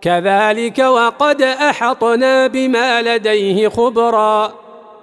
كذلك وقد أحطنا بما لديه خبرا.